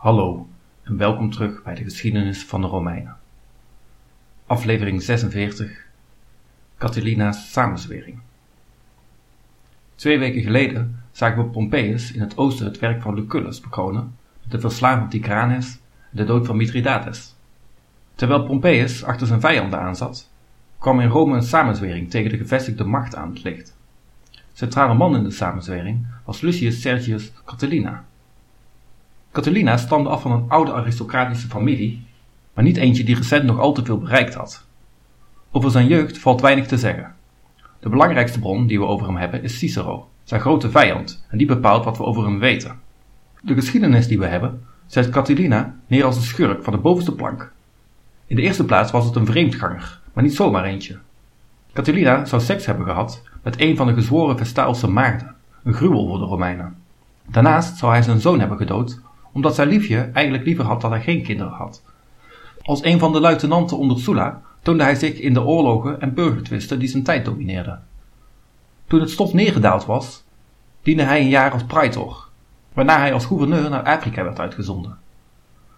Hallo en welkom terug bij de geschiedenis van de Romeinen. Aflevering 46 Catilina's samenzwering. Twee weken geleden zagen we Pompeius in het oosten het werk van Lucullus bekronen de verslaving van Tigranes en de dood van Mithridates. Terwijl Pompeius achter zijn vijanden aanzat, kwam in Rome een samenzwering tegen de gevestigde macht aan het licht. Centrale man in de samenzwering was Lucius Sergius Catilina Catilina stamde af van een oude aristocratische familie, maar niet eentje die recent nog al te veel bereikt had. Over zijn jeugd valt weinig te zeggen. De belangrijkste bron die we over hem hebben is Cicero, zijn grote vijand, en die bepaalt wat we over hem weten. De geschiedenis die we hebben zet Catilina neer als een schurk van de bovenste plank. In de eerste plaats was het een vreemdganger, maar niet zomaar eentje. Catilina zou seks hebben gehad met een van de gezworen Vestaalse maagden, een gruwel voor de Romeinen. Daarnaast zou hij zijn zoon hebben gedood omdat zijn liefje eigenlijk liever had dat hij geen kinderen had. Als een van de luitenanten onder Sulla toonde hij zich in de oorlogen en burgertwisten die zijn tijd domineerden. Toen het stof neergedaald was, diende hij een jaar als praetor, waarna hij als gouverneur naar Afrika werd uitgezonden.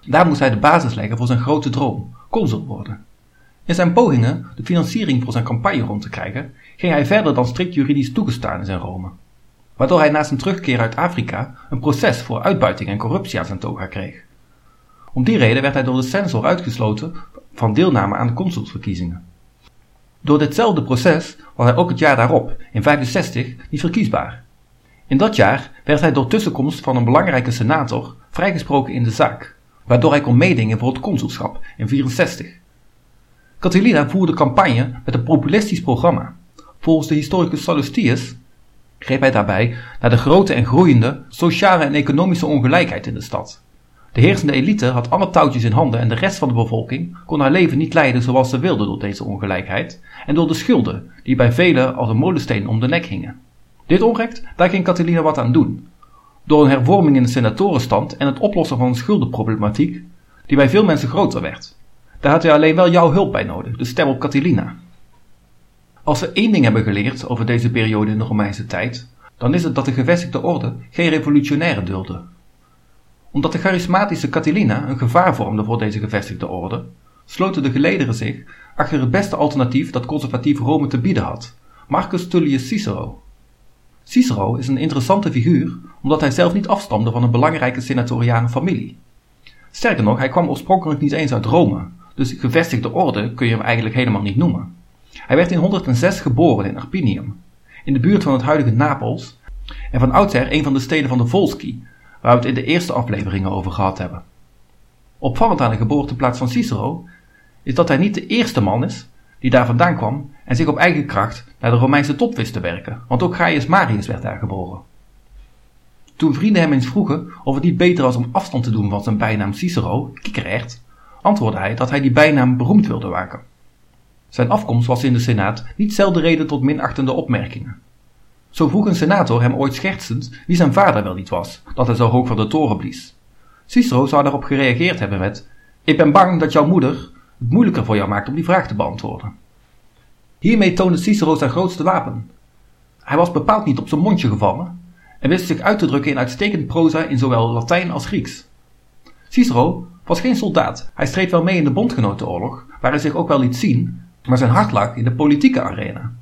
Daar moest hij de basis leggen voor zijn grote droom, consul worden. In zijn pogingen de financiering voor zijn campagne rond te krijgen, ging hij verder dan strikt juridisch toegestaan is in Rome waardoor hij na zijn terugkeer uit Afrika een proces voor uitbuiting en corruptie aan zijn toga kreeg. Om die reden werd hij door de censor uitgesloten van deelname aan de consulsverkiezingen. Door ditzelfde proces was hij ook het jaar daarop, in 65, niet verkiesbaar. In dat jaar werd hij door tussenkomst van een belangrijke senator vrijgesproken in de zaak, waardoor hij kon meedingen voor het consulschap in 64. Catilina voerde campagne met een populistisch programma. Volgens de historicus Sallustius greep hij daarbij naar de grote en groeiende sociale en economische ongelijkheid in de stad. De heersende elite had alle touwtjes in handen en de rest van de bevolking kon haar leven niet leiden zoals ze wilde door deze ongelijkheid en door de schulden die bij velen als een molensteen om de nek hingen. Dit onrecht, daar ging Catilina wat aan doen. Door een hervorming in de senatorenstand en het oplossen van een schuldenproblematiek die bij veel mensen groter werd. Daar had hij alleen wel jouw hulp bij nodig, de stem op Catilina. Als we één ding hebben geleerd over deze periode in de Romeinse tijd, dan is het dat de gevestigde orde geen revolutionaire dulde. Omdat de charismatische Catilina een gevaar vormde voor deze gevestigde orde, sloten de gelederen zich achter het beste alternatief dat conservatief Rome te bieden had, Marcus Tullius Cicero. Cicero is een interessante figuur omdat hij zelf niet afstamde van een belangrijke senatoriane familie. Sterker nog, hij kwam oorspronkelijk niet eens uit Rome, dus gevestigde orde kun je hem eigenlijk helemaal niet noemen. Hij werd in 106 geboren in Arpinium, in de buurt van het huidige Napels, en van oudsher een van de steden van de Volski, waar we het in de eerste afleveringen over gehad hebben. Opvallend aan de geboorteplaats van Cicero is dat hij niet de eerste man is die daar vandaan kwam en zich op eigen kracht naar de Romeinse top wist te werken, want ook Gaius Marius werd daar geboren. Toen vrienden hem eens vroegen of het niet beter was om afstand te doen van zijn bijnaam Cicero, kikerert, antwoordde hij dat hij die bijnaam beroemd wilde maken. Zijn afkomst was in de Senaat niet zelden reden tot minachtende opmerkingen. Zo vroeg een senator hem ooit schertsend wie zijn vader wel niet was, dat hij zo hoog van de toren blies. Cicero zou daarop gereageerd hebben met: Ik ben bang dat jouw moeder het moeilijker voor jou maakt om die vraag te beantwoorden. Hiermee toonde Cicero zijn grootste wapen. Hij was bepaald niet op zijn mondje gevallen en wist zich uit te drukken in uitstekend proza in zowel Latijn als Grieks. Cicero was geen soldaat. Hij streed wel mee in de bondgenotenoorlog, waar hij zich ook wel liet zien, maar zijn hart lag in de politieke arena.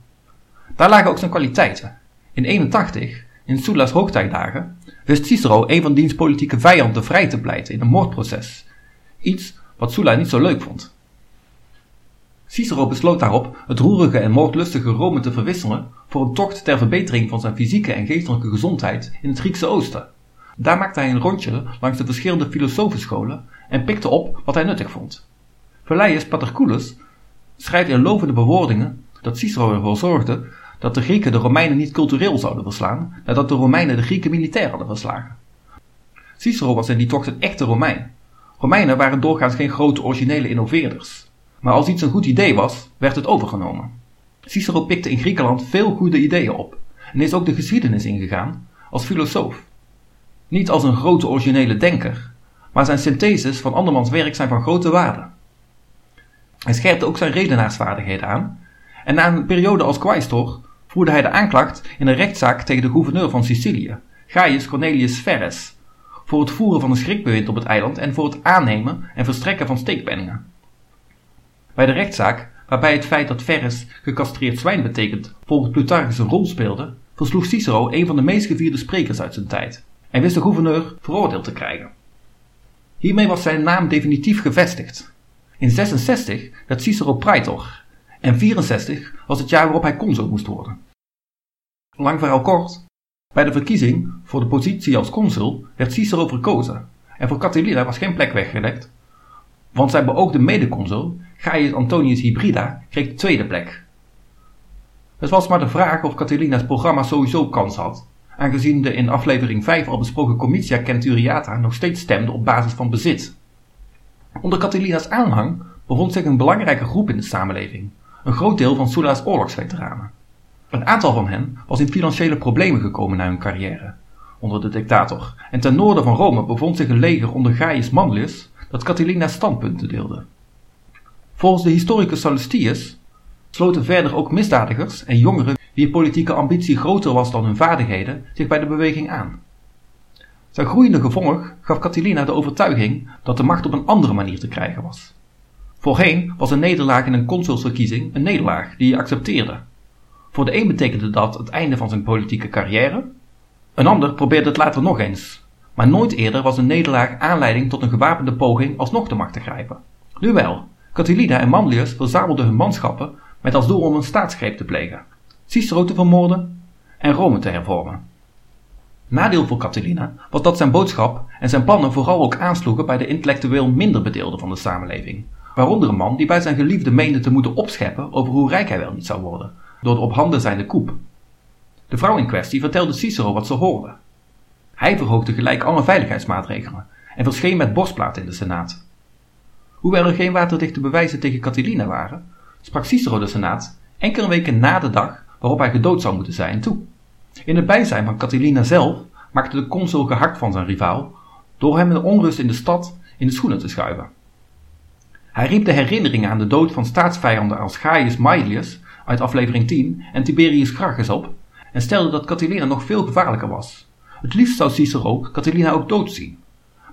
Daar lagen ook zijn kwaliteiten. In 81, in Sulla's hoogtijdagen, wist Cicero een van diens politieke vijanden vrij te pleiten in een moordproces. Iets wat Sulla niet zo leuk vond. Cicero besloot daarop het roerige en moordlustige Rome te verwisselen voor een tocht ter verbetering van zijn fysieke en geestelijke gezondheid in het Griekse oosten. Daar maakte hij een rondje langs de verschillende filosofenscholen en pikte op wat hij nuttig vond. Velleius Paterculus schrijft in lovende bewoordingen dat Cicero ervoor zorgde dat de Grieken de Romeinen niet cultureel zouden verslaan, nadat de Romeinen de Grieken militair hadden verslagen. Cicero was in die tocht een echte Romein. Romeinen waren doorgaans geen grote originele innoveerders. Maar als iets een goed idee was, werd het overgenomen. Cicero pikte in Griekenland veel goede ideeën op en is ook de geschiedenis ingegaan als filosoof. Niet als een grote originele denker, maar zijn syntheses van andermans werk zijn van grote waarde. Hij scherpte ook zijn redenaarsvaardigheden aan en na een periode als quaestor voerde hij de aanklacht in een rechtszaak tegen de gouverneur van Sicilië, Gaius Cornelius Verres, voor het voeren van een schrikbewind op het eiland en voor het aannemen en verstrekken van steekpenningen. Bij de rechtszaak, waarbij het feit dat Verres gecastreerd zwijn betekent volgens Plutarchus een rol speelde, versloeg Cicero een van de meest gevierde sprekers uit zijn tijd en wist de gouverneur veroordeeld te krijgen. Hiermee was zijn naam definitief gevestigd. In 66 werd Cicero praetor en 64 was het jaar waarop hij consul moest worden. Lang verhaal kort, bij de verkiezing voor de positie als consul werd Cicero verkozen en voor Catilina was geen plek weggelegd, want zijn beoogde medeconsul, Gaius Antonius Hybrida, kreeg de tweede plek. Het was maar de vraag of Catilina's programma sowieso kans had, aangezien de in aflevering 5 al besproken Comitia Centuriata nog steeds stemde op basis van bezit. Onder Catilina's aanhang bevond zich een belangrijke groep in de samenleving, een groot deel van Sulla's oorlogsveteranen. Een aantal van hen was in financiële problemen gekomen na hun carrière onder de dictator, en ten noorden van Rome bevond zich een leger onder Gaius Manlius dat Catilina's standpunten deelde. Volgens de historicus Sallustius sloten verder ook misdadigers en jongeren wier politieke ambitie groter was dan hun vaardigheden zich bij de beweging aan. Zijn groeiende gevolg gaf Catilina de overtuiging dat de macht op een andere manier te krijgen was. Voorheen was een nederlaag in een consulsverkiezing een nederlaag die hij accepteerde. Voor de een betekende dat het einde van zijn politieke carrière, een ander probeerde het later nog eens, maar nooit eerder was een nederlaag aanleiding tot een gewapende poging alsnog de macht te grijpen. Nu wel, Catilina en Manlius verzamelden hun manschappen met als doel om een staatsgreep te plegen, Cicero te vermoorden en Rome te hervormen. Nadeel voor Catilina was dat zijn boodschap en zijn plannen vooral ook aansloegen bij de intellectueel minder bedeelden van de samenleving, waaronder een man die bij zijn geliefde meende te moeten opscheppen over hoe rijk hij wel niet zou worden, door de op handen zijnde koep. De vrouw in kwestie vertelde Cicero wat ze hoorde. Hij verhoogde gelijk alle veiligheidsmaatregelen en verscheen met borstplaat in de Senaat. Hoewel er geen waterdichte bewijzen tegen Catilina waren, sprak Cicero de Senaat enkele weken na de dag waarop hij gedood zou moeten zijn toe. In het bijzijn van Catilina zelf maakte de consul gehakt van zijn rivaal door hem de onrust in de stad in de schoenen te schuiven. Hij riep de herinnering aan de dood van staatsvijanden als Gaius Maelius uit aflevering 10 en Tiberius Gracchus op en stelde dat Catilina nog veel gevaarlijker was. Het liefst zou Cicero Catilina ook doodzien.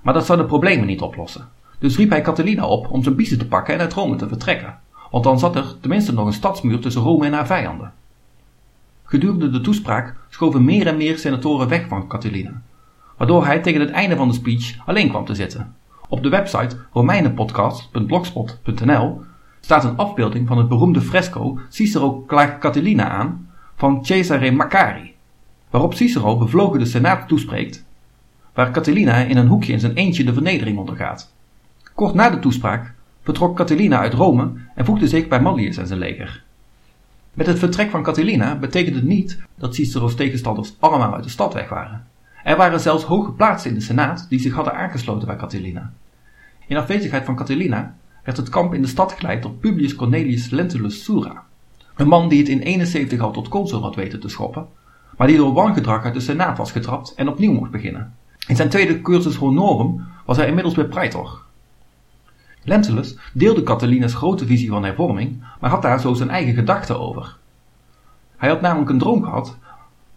Maar dat zou de problemen niet oplossen. Dus riep hij Catilina op om zijn biezen te pakken en uit Rome te vertrekken, want dan zat er tenminste nog een stadsmuur tussen Rome en haar vijanden. Gedurende de toespraak schoven meer en meer senatoren weg van Catilina, waardoor hij tegen het einde van de speech alleen kwam te zitten. Op de website romeinenpodcast.blogspot.nl staat een afbeelding van het beroemde fresco Cicero klaagt Catilina aan van Cesare Macari, waarop Cicero bevlogen de Senaat toespreekt, waar Catilina in een hoekje in zijn eentje de vernedering ondergaat. Kort na de toespraak vertrok Catilina uit Rome en voegde zich bij Mallius en zijn leger. Met het vertrek van Catilina betekende het niet dat Cicero's tegenstanders allemaal uit de stad weg waren. Er waren zelfs hooggeplaatsten in de Senaat die zich hadden aangesloten bij Catilina. In afwezigheid van Catilina werd het kamp in de stad geleid door Publius Cornelius Lentulus Sura, een man die het in 71 al tot consul had weten te schoppen, maar die door wangedrag uit de Senaat was getrapt en opnieuw mocht beginnen. In zijn tweede cursus honorum was hij inmiddels weer praetor. Lentulus deelde Catilina's grote visie van hervorming, maar had daar zo zijn eigen gedachten over. Hij had namelijk een droom gehad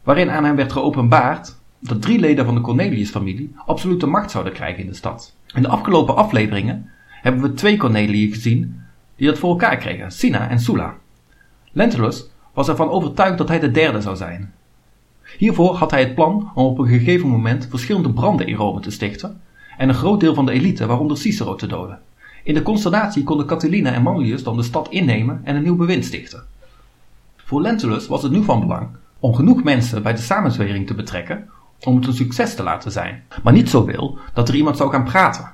waarin aan hem werd geopenbaard dat drie leden van de Cornelius-familie absolute macht zouden krijgen in de stad. In de afgelopen afleveringen hebben we twee Cornelii gezien die dat voor elkaar kregen, Sina en Sulla. Lentulus was ervan overtuigd dat hij de derde zou zijn. Hiervoor had hij het plan om op een gegeven moment verschillende branden in Rome te stichten en een groot deel van de elite, waaronder Cicero, te doden. In de consternatie konden Catilina en Manlius dan de stad innemen en een nieuw bewind stichten. Voor Lentulus was het nu van belang om genoeg mensen bij de samenzwering te betrekken om het een succes te laten zijn, maar niet zoveel dat er iemand zou gaan praten.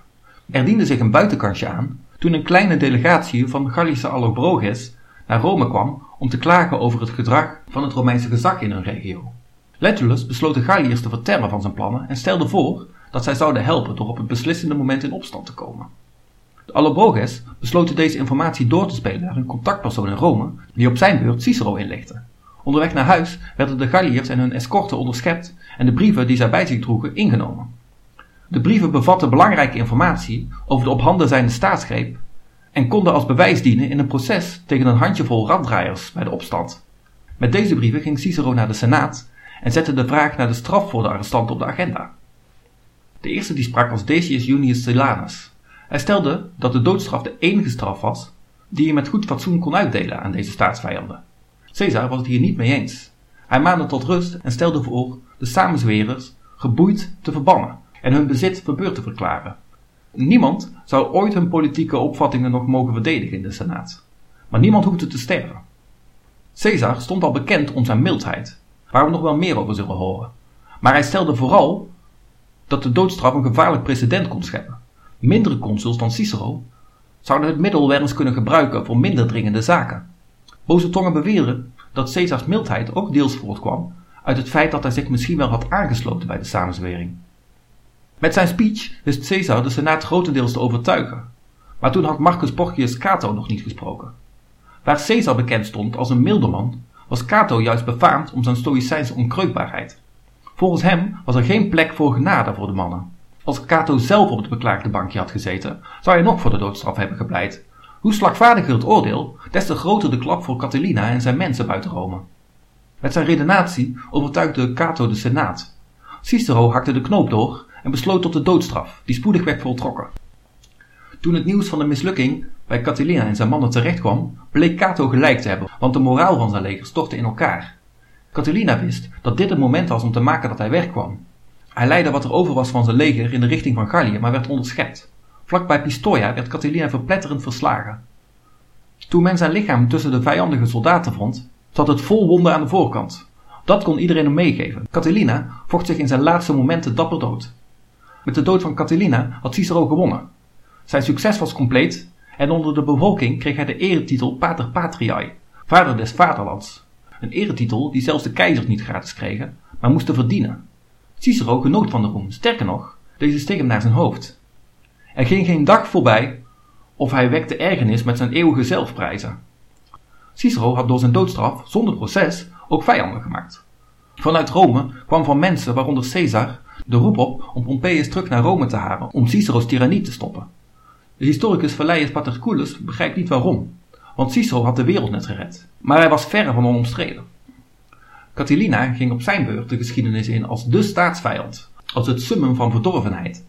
Er diende zich een buitenkansje aan toen een kleine delegatie van Gallische Allobroges naar Rome kwam om te klagen over het gedrag van het Romeinse gezag in hun regio. Lentulus besloot de Galliërs te vertellen van zijn plannen en stelde voor dat zij zouden helpen door op het beslissende moment in opstand te komen. De Allobroges besloten deze informatie door te spelen naar een contactpersoon in Rome, die op zijn beurt Cicero inlichtte. Onderweg naar huis werden de Galliërs en hun escorten onderschept en de brieven die zij bij zich droegen ingenomen. De brieven bevatten belangrijke informatie over de op handen zijnde staatsgreep en konden als bewijs dienen in een proces tegen een handjevol raddraaiers bij de opstand. Met deze brieven ging Cicero naar de Senaat en zette de vraag naar de straf voor de arrestanten op de agenda. De eerste die sprak was Decius Junius Silanus. Hij stelde dat de doodstraf de enige straf was die je met goed fatsoen kon uitdelen aan deze staatsvijanden. Caesar was het hier niet mee eens. Hij maande tot rust en stelde voor de samenzwerers geboeid te verbannen en hun bezit verbeurd te verklaren. Niemand zou ooit hun politieke opvattingen nog mogen verdedigen in de Senaat. Maar niemand hoefde te sterven. Caesar stond al bekend om zijn mildheid, waar we nog wel meer over zullen horen. Maar hij stelde vooral dat de doodstraf een gevaarlijk precedent kon scheppen. Mindere consuls dan Cicero zouden het middel wel eens kunnen gebruiken voor minder dringende zaken. Boze tongen beweren dat Caesars mildheid ook deels voortkwam uit het feit dat hij zich misschien wel had aangesloten bij de samenzwering. Met zijn speech wist Caesar de Senaat grotendeels te overtuigen, maar toen had Marcus Porcius Cato nog niet gesproken. Waar Caesar bekend stond als een milde man, was Cato juist befaamd om zijn stoïcijnse onkreukbaarheid. Volgens hem was er geen plek voor genade voor de mannen. Als Cato zelf op het beklaagde bankje had gezeten, zou hij nog voor de doodstraf hebben gepleit. Hoe slagvaardiger het oordeel, des te groter de klap voor Catilina en zijn mensen buiten Rome. Met zijn redenatie overtuigde Cato de Senaat. Cicero hakte de knoop door en besloot tot de doodstraf, die spoedig werd voltrokken. Toen het nieuws van de mislukking bij Catilina en zijn mannen terechtkwam, bleek Cato gelijk te hebben, want de moraal van zijn leger stortte in elkaar. Catilina wist dat dit het moment was om te maken dat hij wegkwam. Hij leidde wat er over was van zijn leger in de richting van Gallië, maar werd onderschept. Vlakbij Pistoia werd Catilina verpletterend verslagen. Toen men zijn lichaam tussen de vijandige soldaten vond, zat het vol wonden aan de voorkant. Dat kon iedereen hem meegeven. Catilina vocht zich in zijn laatste momenten dapper dood. Met de dood van Catilina had Cicero gewonnen. Zijn succes was compleet en onder de bevolking kreeg hij de eretitel Pater Patriae, vader des vaderlands. Een eretitel die zelfs de keizers niet gratis kregen, maar moesten verdienen. Cicero genoot van de roem, sterker nog, deze steeg hem naar zijn hoofd. Er ging geen dag voorbij of hij wekte ergernis met zijn eeuwige zelfprijzen. Cicero had door zijn doodstraf, zonder proces, ook vijanden gemaakt. Vanuit Rome kwam van mensen, waaronder Caesar, de roep op om Pompeius terug naar Rome te halen om Cicero's tirannie te stoppen. De historicus Valleius Paterculus begrijpt niet waarom, want Cicero had de wereld net gered, maar hij was verre van onomstreden. Catilina ging op zijn beurt de geschiedenis in als de staatsvijand, als het summum van verdorvenheid.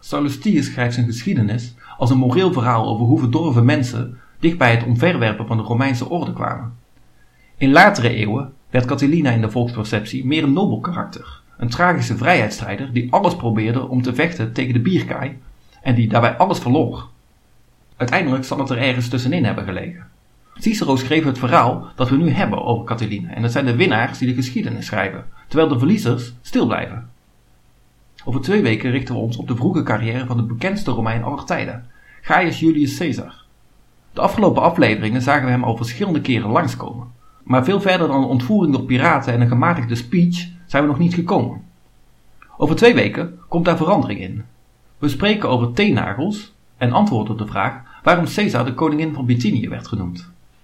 Sallustius schrijft zijn geschiedenis als een moreel verhaal over hoe verdorven mensen dicht bij het omverwerpen van de Romeinse orde kwamen. In latere eeuwen werd Catilina in de volksperceptie meer een nobel karakter, een tragische vrijheidsstrijder die alles probeerde om te vechten tegen de bierkaai en die daarbij alles verloor. Uiteindelijk zal het er ergens tussenin hebben gelegen. Cicero schreef het verhaal dat we nu hebben over Catilina en dat zijn de winnaars die de geschiedenis schrijven, terwijl de verliezers stil blijven. Over twee weken richten we ons op de vroege carrière van de bekendste Romein aller tijden, Gaius Julius Caesar. De afgelopen afleveringen zagen we hem al verschillende keren langskomen, maar veel verder dan een ontvoering door piraten en een gematigde speech zijn we nog niet gekomen. Over twee weken komt daar verandering in. We spreken over teennagels en antwoorden op de vraag waarom Caesar de koningin van Bithynië werd genoemd.